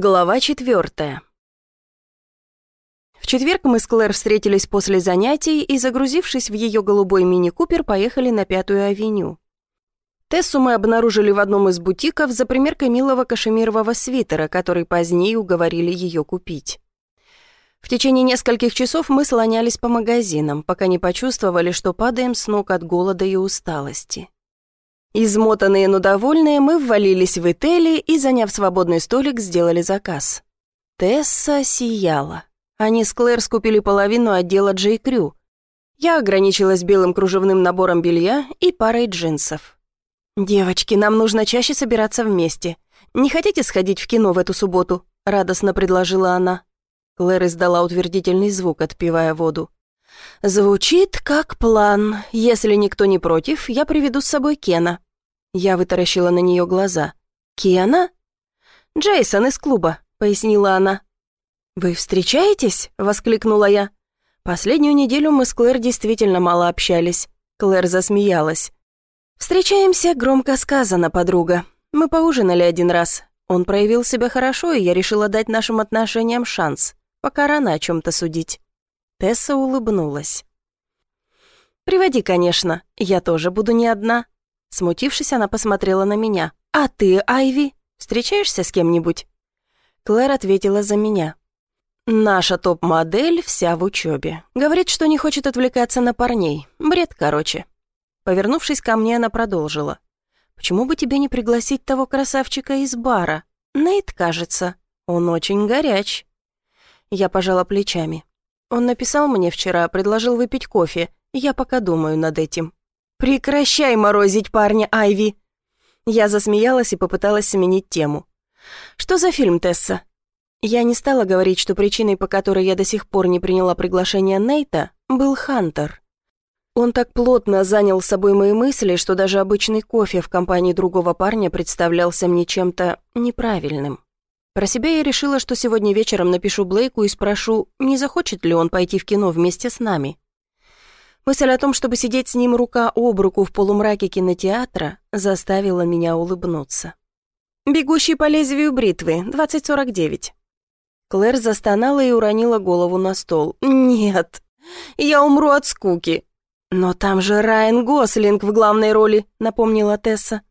Глава четвертая. В четверг мы с Клэр встретились после занятий и, загрузившись в ее голубой мини-купер, поехали на Пятую авеню. Тессу мы обнаружили в одном из бутиков за примеркой милого кашемирового свитера, который позднее уговорили ее купить. В течение нескольких часов мы слонялись по магазинам, пока не почувствовали, что падаем с ног от голода и усталости. Измотанные, но довольные, мы ввалились в Этели и, заняв свободный столик, сделали заказ. Тесса сияла. Они с Клэр скупили половину отдела Джей Крю. Я ограничилась белым кружевным набором белья и парой джинсов. «Девочки, нам нужно чаще собираться вместе. Не хотите сходить в кино в эту субботу?» — радостно предложила она. Клэр издала утвердительный звук, отпивая воду. «Звучит как план. Если никто не против, я приведу с собой Кена». Я вытаращила на нее глаза. «Кена?» «Джейсон из клуба», — пояснила она. «Вы встречаетесь?» — воскликнула я. Последнюю неделю мы с Клэр действительно мало общались. Клэр засмеялась. «Встречаемся, громко сказано, подруга. Мы поужинали один раз. Он проявил себя хорошо, и я решила дать нашим отношениям шанс. Пока рано о чем-то судить». Тесса улыбнулась. «Приводи, конечно. Я тоже буду не одна». Смутившись, она посмотрела на меня. «А ты, Айви, встречаешься с кем-нибудь?» Клэр ответила за меня. «Наша топ-модель вся в учебе. Говорит, что не хочет отвлекаться на парней. Бред, короче». Повернувшись ко мне, она продолжила. «Почему бы тебе не пригласить того красавчика из бара? Нейт, кажется. Он очень горяч». Я пожала плечами. Он написал мне вчера, предложил выпить кофе. Я пока думаю над этим. «Прекращай морозить парня, Айви!» Я засмеялась и попыталась сменить тему. «Что за фильм, Тесса?» Я не стала говорить, что причиной, по которой я до сих пор не приняла приглашение Нейта, был Хантер. Он так плотно занял собой мои мысли, что даже обычный кофе в компании другого парня представлялся мне чем-то неправильным. Про себя я решила, что сегодня вечером напишу Блейку и спрошу, не захочет ли он пойти в кино вместе с нами. Мысль о том, чтобы сидеть с ним рука об руку в полумраке кинотеатра, заставила меня улыбнуться. «Бегущий по лезвию бритвы, 2049». Клэр застонала и уронила голову на стол. «Нет, я умру от скуки». «Но там же Райан Гослинг в главной роли», — напомнила Тесса.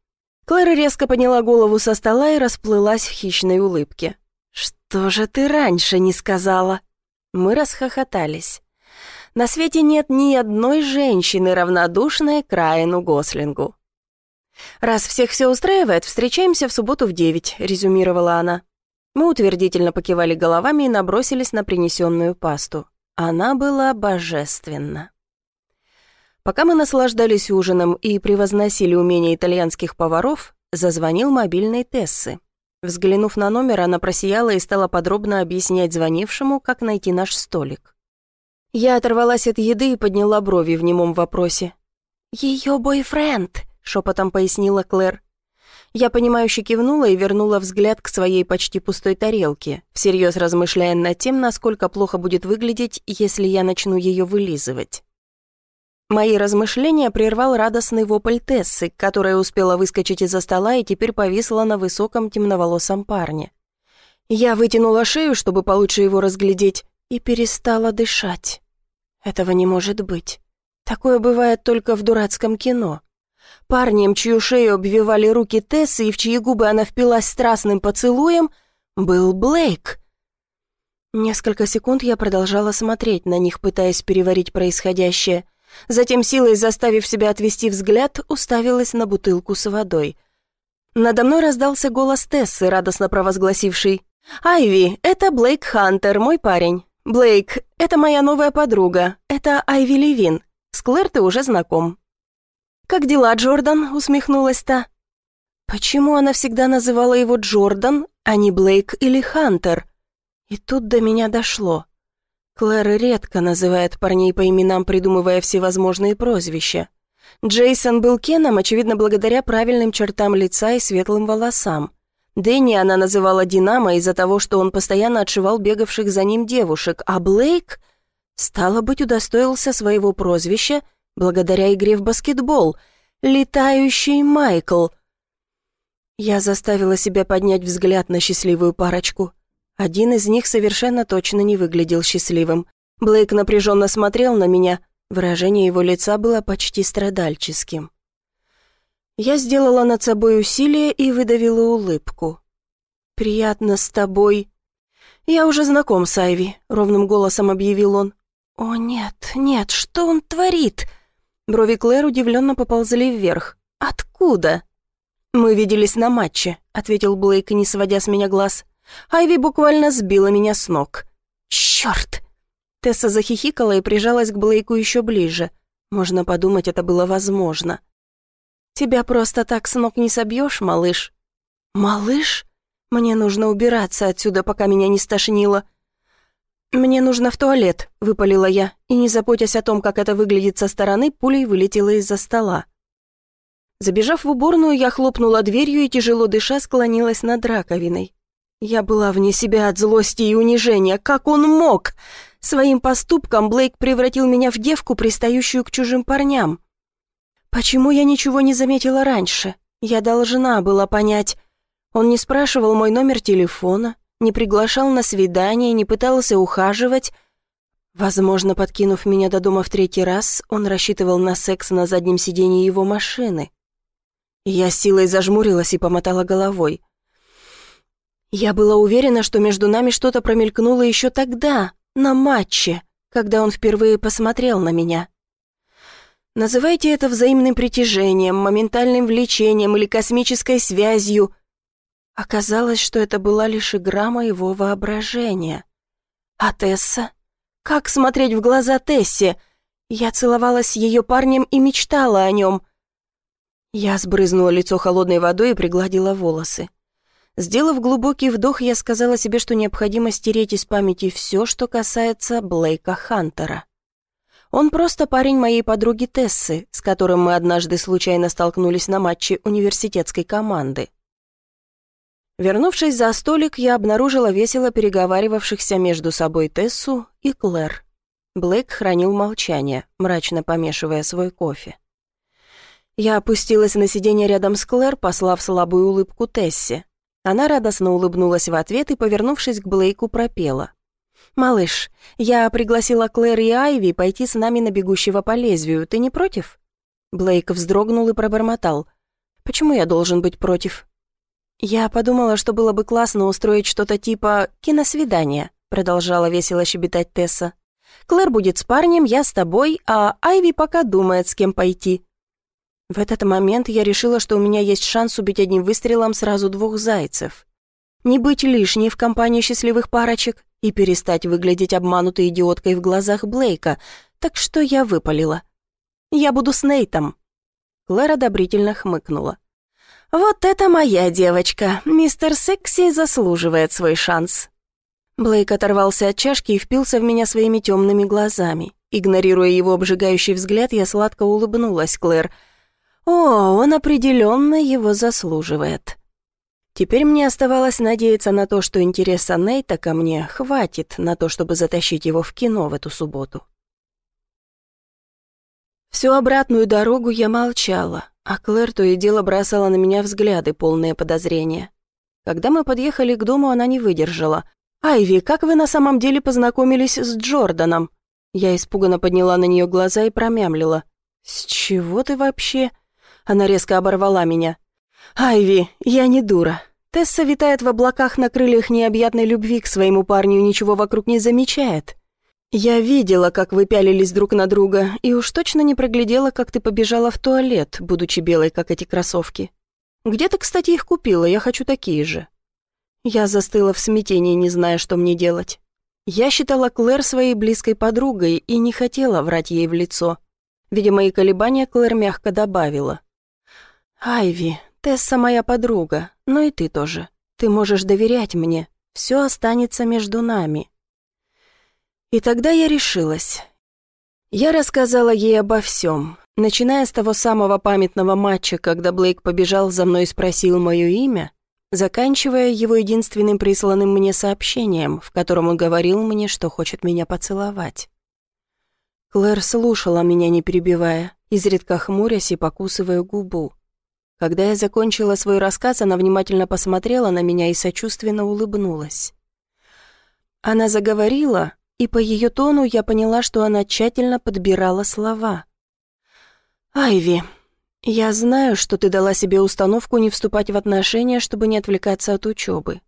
Клэр резко подняла голову со стола и расплылась в хищной улыбке. «Что же ты раньше не сказала?» Мы расхохотались. На свете нет ни одной женщины, равнодушной к Райану Гослингу. «Раз всех все устраивает, встречаемся в субботу в девять», — резюмировала она. Мы утвердительно покивали головами и набросились на принесенную пасту. Она была божественна. Пока мы наслаждались ужином и превозносили умения итальянских поваров, зазвонил мобильный Тессы. Взглянув на номер, она просияла и стала подробно объяснять звонившему, как найти наш столик. Я оторвалась от еды и подняла брови в немом вопросе. «Ее бойфренд», — шепотом пояснила Клэр. Я понимающе кивнула и вернула взгляд к своей почти пустой тарелке, всерьез размышляя над тем, насколько плохо будет выглядеть, если я начну ее вылизывать. Мои размышления прервал радостный вопль Тессы, которая успела выскочить из-за стола и теперь повисла на высоком темноволосом парне. Я вытянула шею, чтобы получше его разглядеть, и перестала дышать. Этого не может быть. Такое бывает только в дурацком кино. Парнем, чью шею обвивали руки Тессы и в чьи губы она впилась страстным поцелуем, был Блейк. Несколько секунд я продолжала смотреть на них, пытаясь переварить происходящее — Затем, силой заставив себя отвести взгляд, уставилась на бутылку с водой. Надо мной раздался голос Тессы, радостно провозгласивший. «Айви, это Блейк Хантер, мой парень. Блейк, это моя новая подруга. Это Айви Левин. С Клэр ты уже знаком». «Как дела, Джордан?» — усмехнулась та. Почему она всегда называла его Джордан, а не Блейк или Хантер? И тут до меня дошло. Клэр редко называет парней по именам, придумывая всевозможные прозвища. Джейсон был Кеном, очевидно, благодаря правильным чертам лица и светлым волосам. Дэнни она называла Динамо из-за того, что он постоянно отшивал бегавших за ним девушек, а Блейк, стало быть, удостоился своего прозвища благодаря игре в баскетбол «Летающий Майкл». Я заставила себя поднять взгляд на счастливую парочку – Один из них совершенно точно не выглядел счастливым. Блейк напряженно смотрел на меня, выражение его лица было почти страдальческим. Я сделала над собой усилие и выдавила улыбку. «Приятно с тобой». «Я уже знаком с Айви», — ровным голосом объявил он. «О, нет, нет, что он творит?» Брови Клэр удивленно поползли вверх. «Откуда?» «Мы виделись на матче», — ответил Блейк, не сводя с меня глаз. Айви буквально сбила меня с ног. «Черт!» Тесса захихикала и прижалась к Блейку еще ближе. Можно подумать, это было возможно. «Тебя просто так с ног не собьешь, малыш?» «Малыш? Мне нужно убираться отсюда, пока меня не стошнило». «Мне нужно в туалет», — выпалила я, и, не заботясь о том, как это выглядит со стороны, пулей вылетела из-за стола. Забежав в уборную, я хлопнула дверью и, тяжело дыша, склонилась над раковиной. Я была вне себя от злости и унижения. Как он мог? Своим поступком Блейк превратил меня в девку, пристающую к чужим парням. Почему я ничего не заметила раньше? Я должна была понять. Он не спрашивал мой номер телефона, не приглашал на свидание, не пытался ухаживать. Возможно, подкинув меня до дома в третий раз, он рассчитывал на секс на заднем сиденье его машины. Я силой зажмурилась и помотала головой. Я была уверена, что между нами что-то промелькнуло еще тогда, на матче, когда он впервые посмотрел на меня. Называйте это взаимным притяжением, моментальным влечением или космической связью. Оказалось, что это была лишь игра моего воображения. А Тесса? Как смотреть в глаза Тессе? Я целовалась с ее парнем и мечтала о нем. Я сбрызнула лицо холодной водой и пригладила волосы. Сделав глубокий вдох, я сказала себе, что необходимо стереть из памяти все, что касается Блейка Хантера. Он просто парень моей подруги Тессы, с которым мы однажды случайно столкнулись на матче университетской команды. Вернувшись за столик, я обнаружила весело переговаривавшихся между собой Тессу и Клэр. Блейк хранил молчание, мрачно помешивая свой кофе. Я опустилась на сиденье рядом с Клэр, послав слабую улыбку Тессе. Она радостно улыбнулась в ответ и, повернувшись к Блейку, пропела. «Малыш, я пригласила Клэр и Айви пойти с нами на бегущего по лезвию. Ты не против?» Блейк вздрогнул и пробормотал. «Почему я должен быть против?» «Я подумала, что было бы классно устроить что-то типа киносвидания», продолжала весело щебетать Тесса. «Клэр будет с парнем, я с тобой, а Айви пока думает, с кем пойти. В этот момент я решила, что у меня есть шанс убить одним выстрелом сразу двух зайцев. Не быть лишней в компании счастливых парочек и перестать выглядеть обманутой идиоткой в глазах Блейка, так что я выпалила. «Я буду с Нейтом». Клэр одобрительно хмыкнула. «Вот это моя девочка. Мистер Секси заслуживает свой шанс». Блейк оторвался от чашки и впился в меня своими темными глазами. Игнорируя его обжигающий взгляд, я сладко улыбнулась Клэр – о, он определенно его заслуживает. Теперь мне оставалось надеяться на то, что интереса Нейта ко мне хватит на то, чтобы затащить его в кино в эту субботу. Всю обратную дорогу я молчала, а Клэр то и дело бросала на меня взгляды, полные подозрения. Когда мы подъехали к дому, она не выдержала. «Айви, как вы на самом деле познакомились с Джорданом?» Я испуганно подняла на нее глаза и промямлила. «С чего ты вообще?» Она резко оборвала меня. «Айви, я не дура. Тесса витает в облаках на крыльях необъятной любви к своему парню и ничего вокруг не замечает. Я видела, как вы пялились друг на друга, и уж точно не проглядела, как ты побежала в туалет, будучи белой, как эти кроссовки. Где ты, кстати, их купила? Я хочу такие же». Я застыла в смятении, не зная, что мне делать. Я считала Клэр своей близкой подругой и не хотела врать ей в лицо. Видя мои колебания, Клэр мягко добавила. «Айви, Тесса моя подруга, но и ты тоже. Ты можешь доверять мне. Все останется между нами». И тогда я решилась. Я рассказала ей обо всем, начиная с того самого памятного матча, когда Блейк побежал за мной и спросил мое имя, заканчивая его единственным присланным мне сообщением, в котором он говорил мне, что хочет меня поцеловать. Клэр слушала меня, не перебивая, изредка хмурясь и покусывая губу. Когда я закончила свой рассказ, она внимательно посмотрела на меня и сочувственно улыбнулась. Она заговорила, и по ее тону я поняла, что она тщательно подбирала слова. «Айви, я знаю, что ты дала себе установку не вступать в отношения, чтобы не отвлекаться от учебы.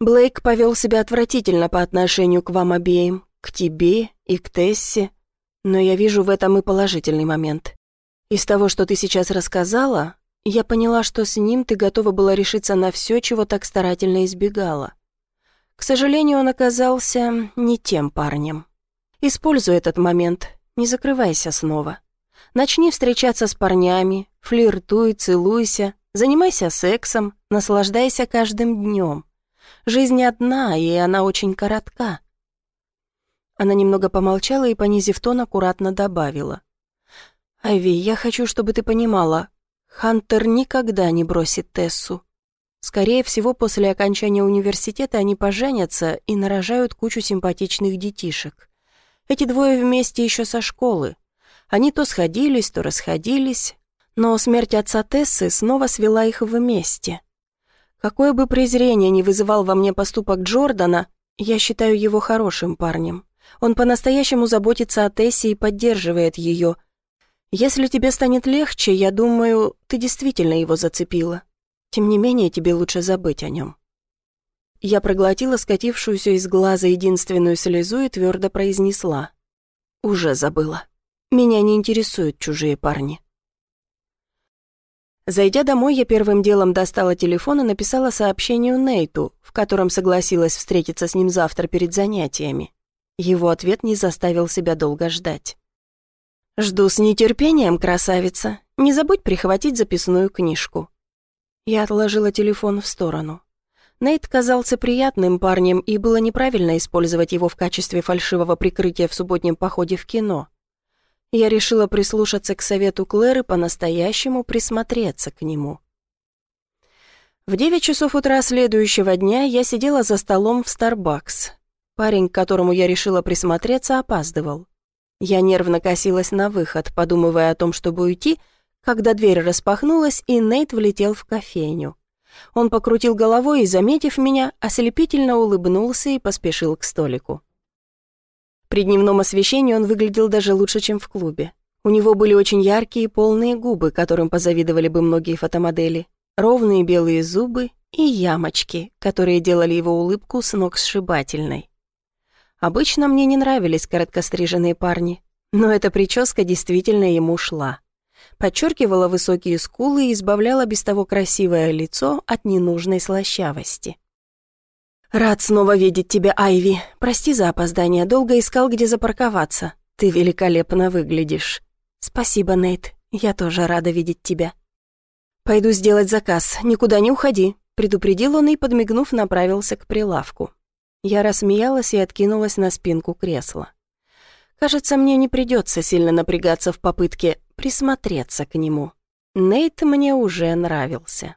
Блейк повел себя отвратительно по отношению к вам обеим, к тебе и к Тессе, но я вижу в этом и положительный момент. Из того, что ты сейчас рассказала, я поняла, что с ним ты готова была решиться на все, чего так старательно избегала. К сожалению, он оказался не тем парнем. Используй этот момент, не закрывайся снова. Начни встречаться с парнями, флиртуй, целуйся, занимайся сексом, наслаждайся каждым днем. Жизнь одна, и она очень коротка. Она немного помолчала и, понизив тон, аккуратно добавила. «Айви, я хочу, чтобы ты понимала, Хантер никогда не бросит Тессу. Скорее всего, после окончания университета они поженятся и нарожают кучу симпатичных детишек. Эти двое вместе еще со школы. Они то сходились, то расходились, но смерть отца Тессы снова свела их вместе. Какое бы презрение ни вызывал во мне поступок Джордана, я считаю его хорошим парнем. Он по-настоящему заботится о Тессе и поддерживает ее. Если тебе станет легче, я думаю, ты действительно его зацепила. Тем не менее, тебе лучше забыть о нем». Я проглотила скатившуюся из глаза единственную слезу и твердо произнесла. «Уже забыла. Меня не интересуют чужие парни». Зайдя домой, я первым делом достала телефон и написала сообщение Нейту, в котором согласилась встретиться с ним завтра перед занятиями. Его ответ не заставил себя долго ждать. «Жду с нетерпением, красавица. Не забудь прихватить записную книжку». Я отложила телефон в сторону. Нейт казался приятным парнем, и было неправильно использовать его в качестве фальшивого прикрытия в субботнем походе в кино. Я решила прислушаться к совету Клэр и по-настоящему присмотреться к нему. В девять часов утра следующего дня я сидела за столом в Starbucks. Парень, к которому я решила присмотреться, опаздывал. Я нервно косилась на выход, подумывая о том, чтобы уйти, когда дверь распахнулась, и Нейт влетел в кофейню. Он покрутил головой и, заметив меня, ослепительно улыбнулся и поспешил к столику. При дневном освещении он выглядел даже лучше, чем в клубе. У него были очень яркие полные губы, которым позавидовали бы многие фотомодели, ровные белые зубы и ямочки, которые делали его улыбку с ног сшибательной. Обычно мне не нравились короткостриженные парни, но эта прическа действительно ему шла. Подчеркивала высокие скулы и избавляла без того красивое лицо от ненужной слащавости. «Рад снова видеть тебя, Айви. Прости за опоздание, долго искал, где запарковаться. Ты великолепно выглядишь». «Спасибо, Нейт. Я тоже рада видеть тебя». «Пойду сделать заказ. Никуда не уходи», — предупредил он и, подмигнув, направился к прилавку. Я рассмеялась и откинулась на спинку кресла. Кажется, мне не придется сильно напрягаться в попытке присмотреться к нему. Нейт мне уже нравился.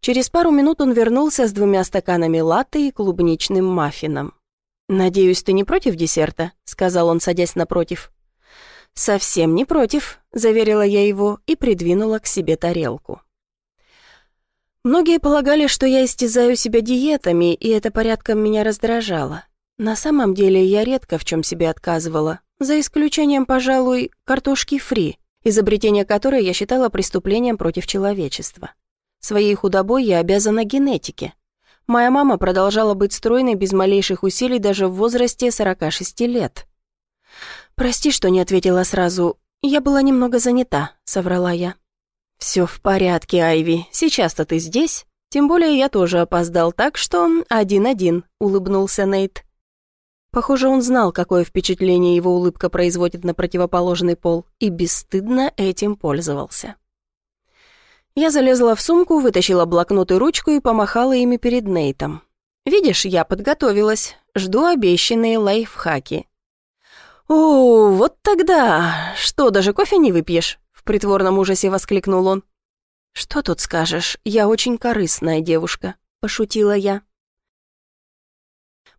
Через пару минут он вернулся с двумя стаканами латте и клубничным маффином. «Надеюсь, ты не против десерта?» — сказал он, садясь напротив. «Совсем не против», — заверила я его и придвинула к себе тарелку. Многие полагали, что я истязаю себя диетами, и это порядком меня раздражало. На самом деле я редко в чем себе отказывала, за исключением, пожалуй, картошки фри, изобретение которой я считала преступлением против человечества. Своей худобой я обязана генетике. Моя мама продолжала быть стройной без малейших усилий даже в возрасте 46 лет. «Прости, что не ответила сразу. Я была немного занята», — соврала я. «Все в порядке, Айви. Сейчас-то ты здесь? Тем более я тоже опоздал, так что один-один», — улыбнулся Нейт. Похоже, он знал, какое впечатление его улыбка производит на противоположный пол, и бесстыдно этим пользовался. Я залезла в сумку, вытащила блокнот и ручку и помахала ими перед Нейтом. «Видишь, я подготовилась. Жду обещанные лайфхаки». «О, вот тогда! Что, даже кофе не выпьешь?» В притворном ужасе воскликнул он. «Что тут скажешь? Я очень корыстная девушка», — пошутила я.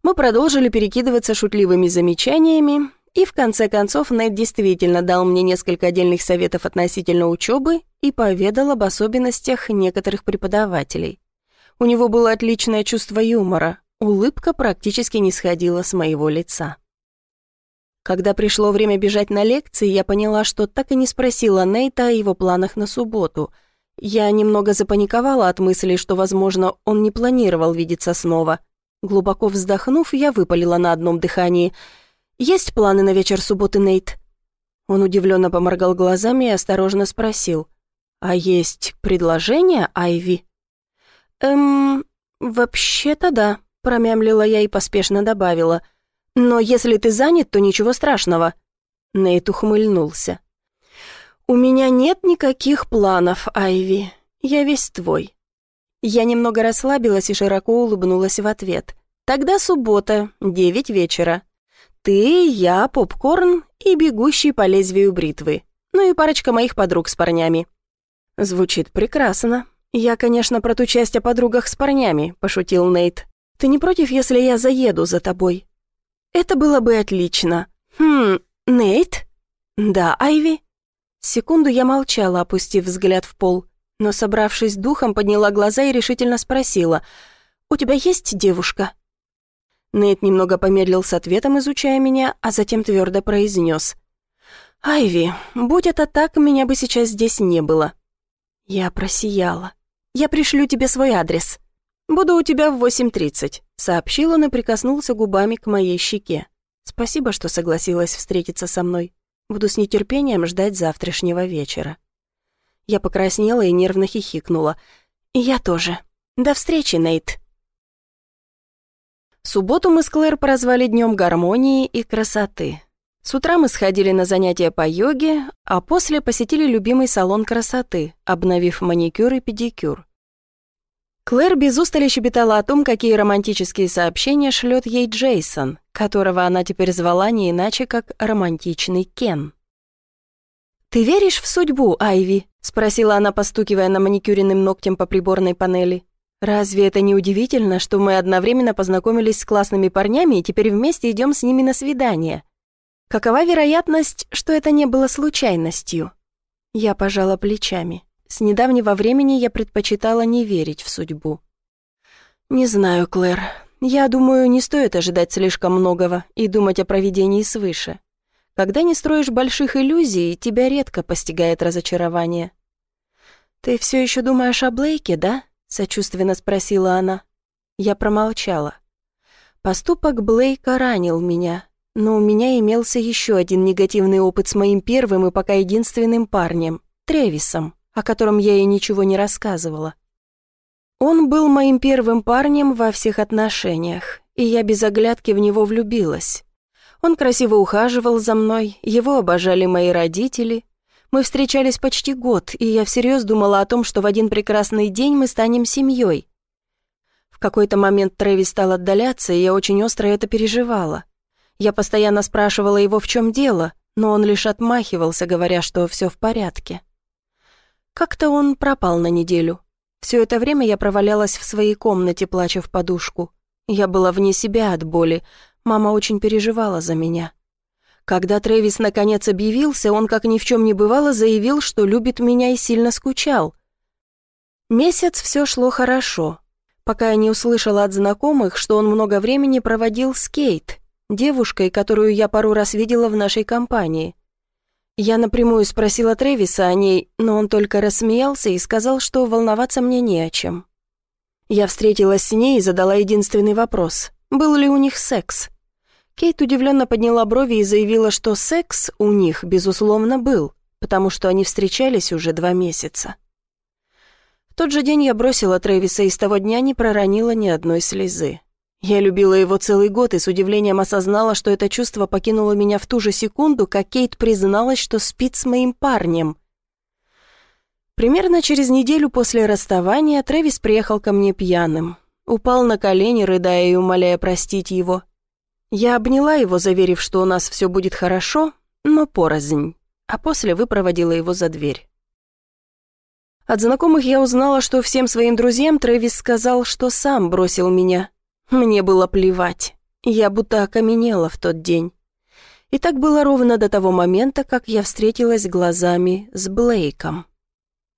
Мы продолжили перекидываться шутливыми замечаниями, и в конце концов Нед действительно дал мне несколько отдельных советов относительно учебы и поведал об особенностях некоторых преподавателей. У него было отличное чувство юмора, Улыбка практически не сходила с моего лица. Когда пришло время бежать на лекции, я поняла, что так и не спросила Нейта о его планах на субботу. Я немного запаниковала от мысли, что, возможно, он не планировал видеться снова. Глубоко вздохнув, я выпалила на одном дыхании. «Есть планы на вечер субботы, Нейт?» Он удивленно поморгал глазами и осторожно спросил. «А есть предложение, Айви?» «Эм, вообще-то да», — промямлила я и поспешно добавила. «Но если ты занят, то ничего страшного». Нейт ухмыльнулся. «У меня нет никаких планов, Айви. Я весь твой». Я немного расслабилась и широко улыбнулась в ответ. «Тогда суббота, девять вечера. Ты, я, попкорн и бегущий по лезвию бритвы. Ну и парочка моих подруг с парнями». «Звучит прекрасно. Я, конечно, про ту часть о подругах с парнями», — пошутил Нейт. «Ты не против, если я заеду за тобой?» «Это было бы отлично. Хм, Нейт?» «Да, Айви?» Секунду я молчала, опустив взгляд в пол, но, собравшись духом, подняла глаза и решительно спросила, «У тебя есть девушка?» Нейт немного помедлил с ответом, изучая меня, а затем твердо произнес, «Айви, будь это так, меня бы сейчас здесь не было». Я просияла. «Я пришлю тебе свой адрес». «Буду у тебя в 8.30», — сообщил он и прикоснулся губами к моей щеке. «Спасибо, что согласилась встретиться со мной». Буду с нетерпением ждать завтрашнего вечера. Я покраснела и нервно хихикнула. я тоже. До встречи, Нейт. Субботу мы с Клэр прозвали днем гармонии и красоты. С утра мы сходили на занятия по йоге, а после посетили любимый салон красоты, обновив маникюр и педикюр. Клэр без устали щебетала о том, какие романтические сообщения шлет ей Джейсон, которого она теперь звала не иначе, как романтичный Кен. «Ты веришь в судьбу, Айви?» — спросила она, постукивая на маникюренным ногтем по приборной панели. «Разве это не удивительно, что мы одновременно познакомились с классными парнями и теперь вместе идем с ними на свидание? Какова вероятность, что это не было случайностью?» Я пожала плечами. С недавнего времени я предпочитала не верить в судьбу. «Не знаю, Клэр. Я думаю, не стоит ожидать слишком многого и думать о проведении свыше. Когда не строишь больших иллюзий, тебя редко постигает разочарование». «Ты все еще думаешь о Блейке, да?» — сочувственно спросила она. Я промолчала. Поступок Блейка ранил меня, но у меня имелся еще один негативный опыт с моим первым и пока единственным парнем — Тревисом о котором я ей ничего не рассказывала. Он был моим первым парнем во всех отношениях, и я без оглядки в него влюбилась. Он красиво ухаживал за мной, его обожали мои родители. Мы встречались почти год, и я всерьез думала о том, что в один прекрасный день мы станем семьей. В какой-то момент Трэвис стал отдаляться, и я очень остро это переживала. Я постоянно спрашивала его, в чем дело, но он лишь отмахивался, говоря, что все в порядке. Как-то он пропал на неделю. Все это время я провалялась в своей комнате, плача в подушку. Я была вне себя от боли. Мама очень переживала за меня. Когда Трэвис наконец объявился, он, как ни в чем не бывало, заявил, что любит меня и сильно скучал. Месяц все шло хорошо, пока я не услышала от знакомых, что он много времени проводил с Кейт, девушкой, которую я пару раз видела в нашей компании. Я напрямую спросила Трэвиса о ней, но он только рассмеялся и сказал, что волноваться мне не о чем. Я встретилась с ней и задала единственный вопрос. Был ли у них секс? Кейт удивленно подняла брови и заявила, что секс у них, безусловно, был, потому что они встречались уже два месяца. В тот же день я бросила Трэвиса и с того дня не проронила ни одной слезы. Я любила его целый год и с удивлением осознала, что это чувство покинуло меня в ту же секунду, как Кейт призналась, что спит с моим парнем. Примерно через неделю после расставания Трэвис приехал ко мне пьяным. Упал на колени, рыдая и умоляя простить его. Я обняла его, заверив, что у нас все будет хорошо, но порознь, а после выпроводила его за дверь. От знакомых я узнала, что всем своим друзьям Трэвис сказал, что сам бросил меня, мне было плевать. Я будто окаменела в тот день. И так было ровно до того момента, как я встретилась глазами с Блейком.